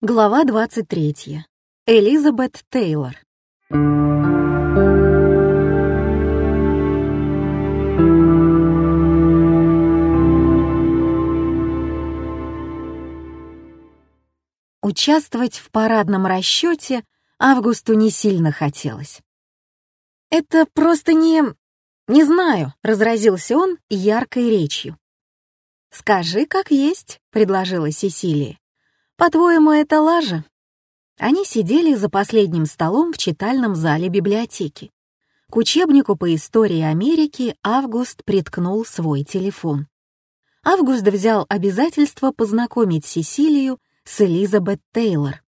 Глава 23. Элизабет Тейлор. Участвовать в парадном расчете Августу не сильно хотелось. «Это просто не... не знаю», — разразился он яркой речью. «Скажи, как есть», — предложила Сесилия. «По-твоему, это лажа?» Они сидели за последним столом в читальном зале библиотеки. К учебнику по истории Америки Август приткнул свой телефон. Август взял обязательство познакомить Сесилию с Элизабет Тейлор,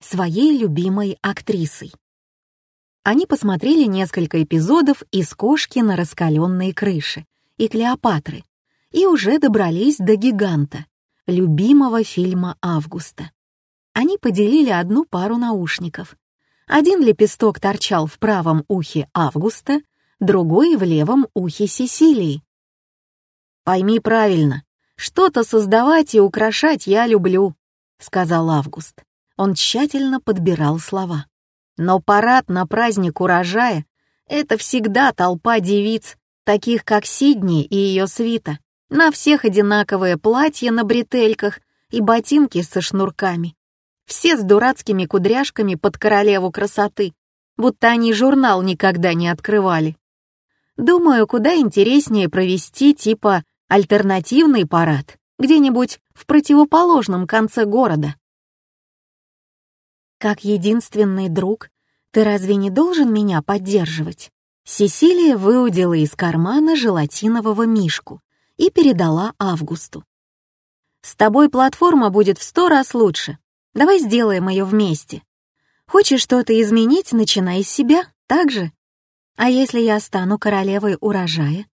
своей любимой актрисой. Они посмотрели несколько эпизодов из «Кошки на раскаленной крыше» и «Клеопатры» и уже добрались до «Гиганта», любимого фильма Августа. Они поделили одну пару наушников. Один лепесток торчал в правом ухе Августа, другой — в левом ухе Сесилии. «Пойми правильно, что-то создавать и украшать я люблю», — сказал Август. Он тщательно подбирал слова. «Но парад на праздник урожая — это всегда толпа девиц, таких как Сидни и ее свита. На всех одинаковые платья на бретельках и ботинки со шнурками. Все с дурацкими кудряшками под королеву красоты, будто они журнал никогда не открывали. Думаю, куда интереснее провести типа альтернативный парад где-нибудь в противоположном конце города. Как единственный друг, ты разве не должен меня поддерживать? Сесилия выудила из кармана желатинового мишку и передала Августу. «С тобой платформа будет в сто раз лучше. Давай сделаем ее вместе. Хочешь что-то изменить, начинай с себя, так же? А если я стану королевой урожая?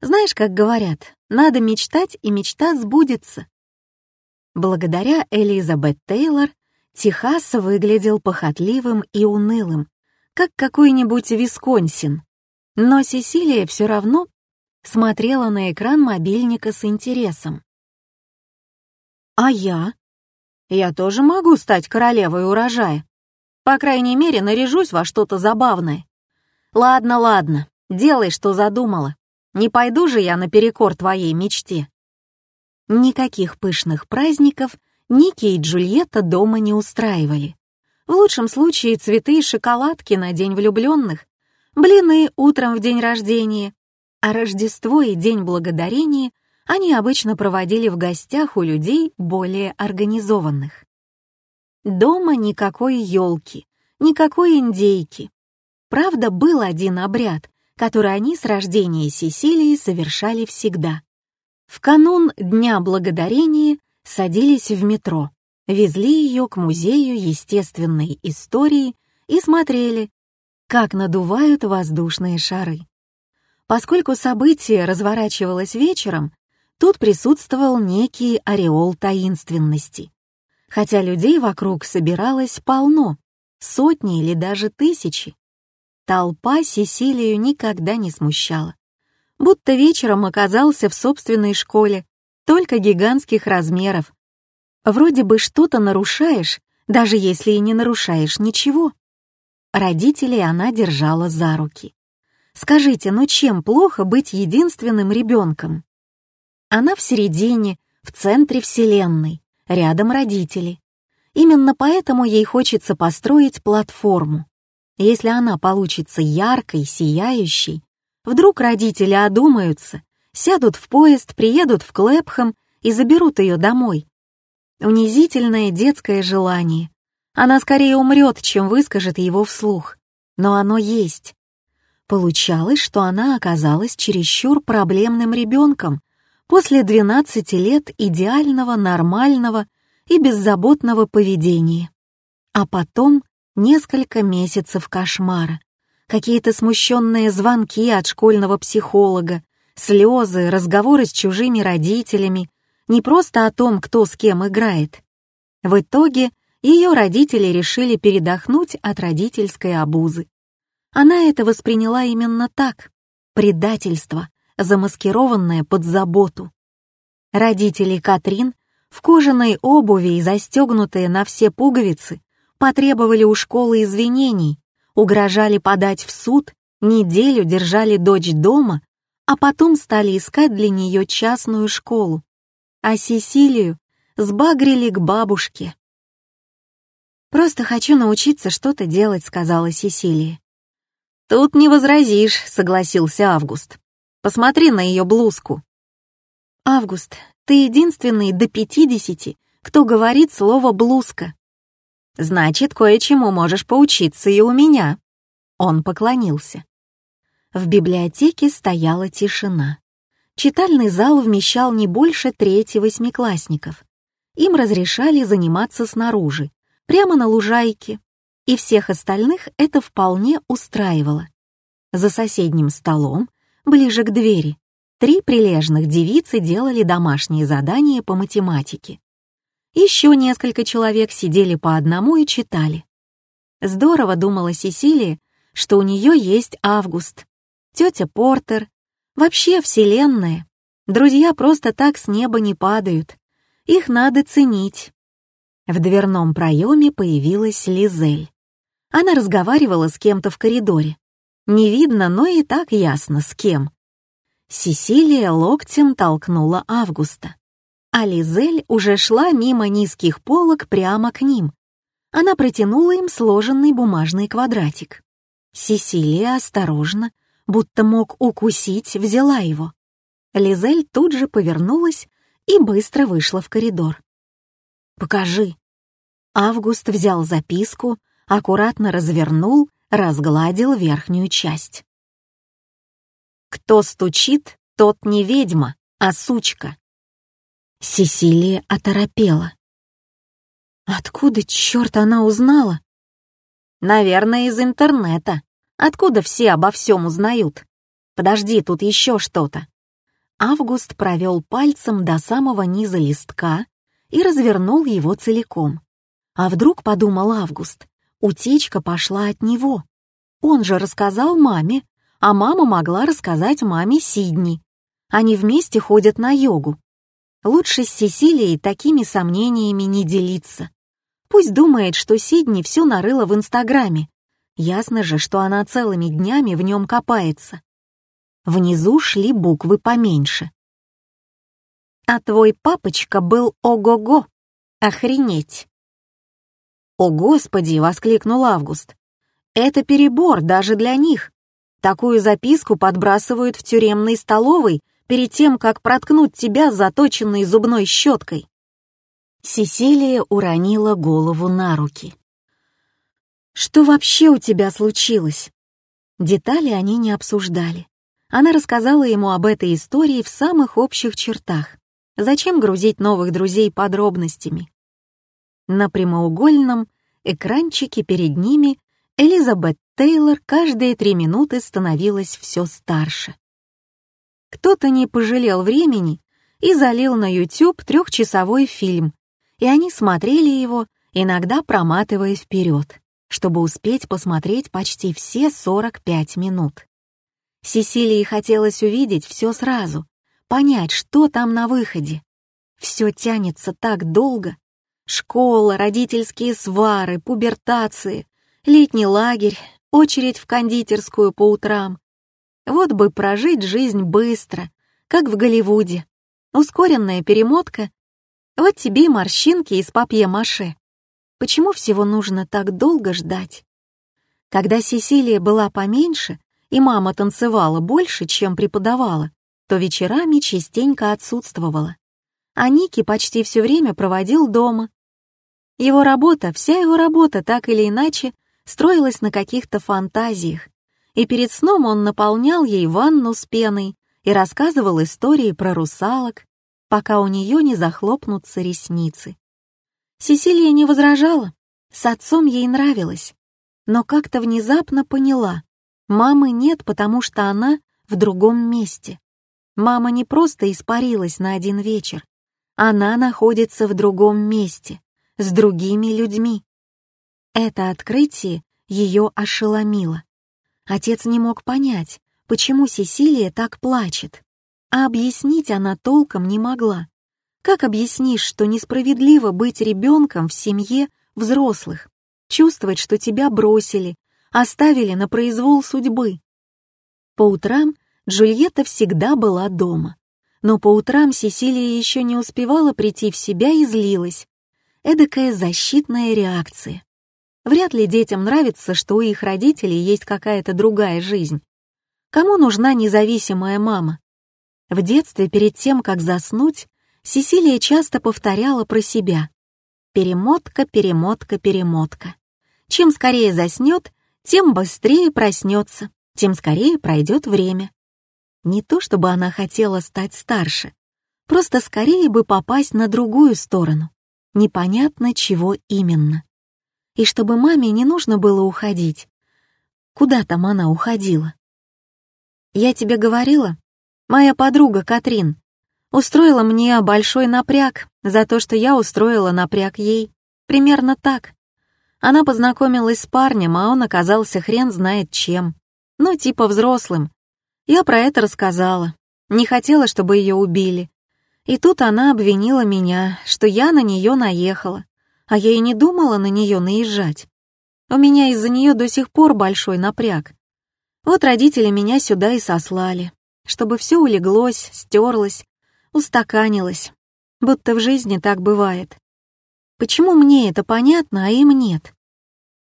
Знаешь, как говорят, надо мечтать, и мечта сбудется». Благодаря Элизабет Тейлор Техас выглядел похотливым и унылым, как какой-нибудь Висконсин. Но Сесилия все равно смотрела на экран мобильника с интересом. «А я? Я тоже могу стать королевой урожая. По крайней мере, наряжусь во что-то забавное. Ладно, ладно, делай, что задумала. Не пойду же я наперекор твоей мечте». Никаких пышных праздников Ники и Джульетта дома не устраивали. В лучшем случае цветы и шоколадки на День влюбленных, блины утром в день рождения, а Рождество и День Благодарения они обычно проводили в гостях у людей более организованных. Дома никакой елки, никакой индейки. Правда, был один обряд, который они с рождения Сесилии совершали всегда. В канун Дня Благодарения садились в метро, везли ее к Музею естественной истории и смотрели, как надувают воздушные шары. Поскольку событие разворачивалось вечером, тут присутствовал некий ореол таинственности. Хотя людей вокруг собиралось полно, сотни или даже тысячи. Толпа Сесилию никогда не смущала. Будто вечером оказался в собственной школе, только гигантских размеров. Вроде бы что-то нарушаешь, даже если и не нарушаешь ничего. Родителей она держала за руки. Скажите, ну чем плохо быть единственным ребенком? Она в середине, в центре Вселенной, рядом родители. Именно поэтому ей хочется построить платформу. Если она получится яркой, сияющей, вдруг родители одумаются, сядут в поезд, приедут в Клэпхэм и заберут ее домой. Унизительное детское желание. Она скорее умрет, чем выскажет его вслух. Но оно есть. Получалось, что она оказалась чересчур проблемным ребенком после 12 лет идеального, нормального и беззаботного поведения. А потом несколько месяцев кошмара, какие-то смущенные звонки от школьного психолога, слезы, разговоры с чужими родителями, не просто о том, кто с кем играет. В итоге ее родители решили передохнуть от родительской обузы она это восприняла именно так — предательство, замаскированное под заботу. Родители Катрин в кожаной обуви и застегнутые на все пуговицы, потребовали у школы извинений, угрожали подать в суд, неделю держали дочь дома, а потом стали искать для нее частную школу. А Сесилию сбагрили к бабушке. «Просто хочу научиться что-то делать», — сказала Сесилия. «Тут не возразишь», — согласился Август. «Посмотри на ее блузку». «Август, ты единственный до пятидесяти, кто говорит слово «блузка». Значит, кое-чему можешь поучиться и у меня». Он поклонился. В библиотеке стояла тишина. Читальный зал вмещал не больше трети восьмиклассников. Им разрешали заниматься снаружи, прямо на лужайке, и всех остальных это вполне устраивало. За соседним столом, ближе к двери, три прилежных девицы делали домашние задания по математике. Еще несколько человек сидели по одному и читали. Здорово думала Сесилия, что у нее есть Август, тетя Портер, вообще Вселенная. Друзья просто так с неба не падают. Их надо ценить. В дверном проеме появилась Лизель. Она разговаривала с кем-то в коридоре. Не видно, но и так ясно, с кем. Сесилия локтем толкнула Августа. А Лизель уже шла мимо низких полок прямо к ним. Она протянула им сложенный бумажный квадратик. Сесилия осторожно, будто мог укусить, взяла его. Лизель тут же повернулась и быстро вышла в коридор. «Покажи». Август взял записку, аккуратно развернул, разгладил верхнюю часть. «Кто стучит, тот не ведьма, а сучка». Сесилия оторопела. Откуда, черт, она узнала? Наверное, из интернета. Откуда все обо всем узнают? Подожди, тут еще что-то. Август провел пальцем до самого низа листка и развернул его целиком. А вдруг, подумал Август, утечка пошла от него. Он же рассказал маме, а мама могла рассказать маме Сидни. Они вместе ходят на йогу. Лучше с Сесилией такими сомнениями не делиться. Пусть думает, что Сидни все нарыла в Инстаграме. Ясно же, что она целыми днями в нем копается. Внизу шли буквы поменьше. «А твой папочка был ого-го! Охренеть!» «О, Господи!» — воскликнул Август. «Это перебор даже для них. Такую записку подбрасывают в тюремной столовой перед тем, как проткнуть тебя заточенной зубной щеткой. Сесилия уронила голову на руки. «Что вообще у тебя случилось?» Детали они не обсуждали. Она рассказала ему об этой истории в самых общих чертах. Зачем грузить новых друзей подробностями? На прямоугольном экранчике перед ними Элизабет Тейлор каждые три минуты становилась все старше. Кто-то не пожалел времени и залил на YouTube трехчасовой фильм, и они смотрели его, иногда проматывая вперед, чтобы успеть посмотреть почти все 45 минут. Сесилии хотелось увидеть все сразу, понять, что там на выходе. Все тянется так долго. Школа, родительские свары, пубертации, летний лагерь, очередь в кондитерскую по утрам, вот бы прожить жизнь быстро, как в Голливуде. Ускоренная перемотка. Вот тебе и морщинки из папье-маше. Почему всего нужно так долго ждать? Когда Сесилия была поменьше, и мама танцевала больше, чем преподавала, то вечерами частенько отсутствовала. А Ники почти все время проводил дома. Его работа, вся его работа, так или иначе, строилась на каких-то фантазиях, и перед сном он наполнял ей ванну с пеной и рассказывал истории про русалок, пока у нее не захлопнутся ресницы. Сесилия не возражала, с отцом ей нравилось, но как-то внезапно поняла, мамы нет, потому что она в другом месте. Мама не просто испарилась на один вечер, она находится в другом месте, с другими людьми. Это открытие ее ошеломило. Отец не мог понять, почему Сесилия так плачет, а объяснить она толком не могла. Как объяснишь, что несправедливо быть ребенком в семье взрослых, чувствовать, что тебя бросили, оставили на произвол судьбы? По утрам Джульетта всегда была дома. Но по утрам Сесилия еще не успевала прийти в себя и злилась. Эдакая защитная реакция. Вряд ли детям нравится, что у их родителей есть какая-то другая жизнь. Кому нужна независимая мама? В детстве, перед тем, как заснуть, Сесилия часто повторяла про себя. Перемотка, перемотка, перемотка. Чем скорее заснет, тем быстрее проснется, тем скорее пройдет время. Не то чтобы она хотела стать старше, просто скорее бы попасть на другую сторону. Непонятно, чего именно. И чтобы маме не нужно было уходить. Куда там она уходила? Я тебе говорила? Моя подруга Катрин устроила мне большой напряг за то, что я устроила напряг ей. Примерно так. Она познакомилась с парнем, а он оказался хрен знает чем. Ну, типа взрослым. Я про это рассказала. Не хотела, чтобы ее убили. И тут она обвинила меня, что я на нее наехала. А я и не думала на нее наезжать. У меня из-за нее до сих пор большой напряг. Вот родители меня сюда и сослали, чтобы все улеглось, стерлось, устаканилась, будто в жизни так бывает. Почему мне это понятно, а им нет?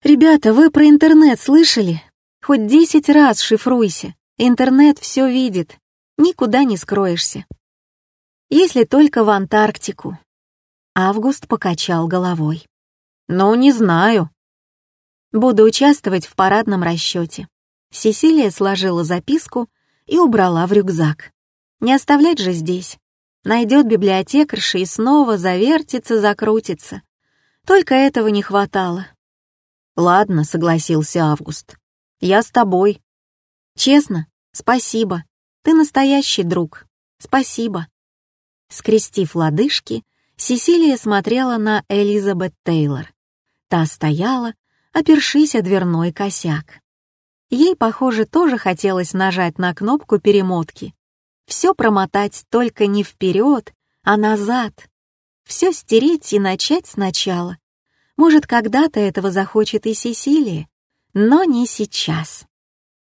Ребята, вы про интернет слышали? Хоть десять раз шифруйся, интернет все видит, никуда не скроешься. Если только в Антарктику. Август покачал головой. Ну, не знаю. Буду участвовать в парадном расчете. Сесилия сложила записку и убрала в рюкзак. Не оставлять же здесь найдет библиотекарша и снова завертится, закрутится. Только этого не хватало. «Ладно», — согласился Август. «Я с тобой». «Честно? Спасибо. Ты настоящий друг. Спасибо». Скрестив лодыжки, Сесилия смотрела на Элизабет Тейлор. Та стояла, опершись о дверной косяк. Ей, похоже, тоже хотелось нажать на кнопку перемотки, все промотать только не вперед, а назад. Все стереть и начать сначала. Может, когда-то этого захочет и Сесилия, но не сейчас.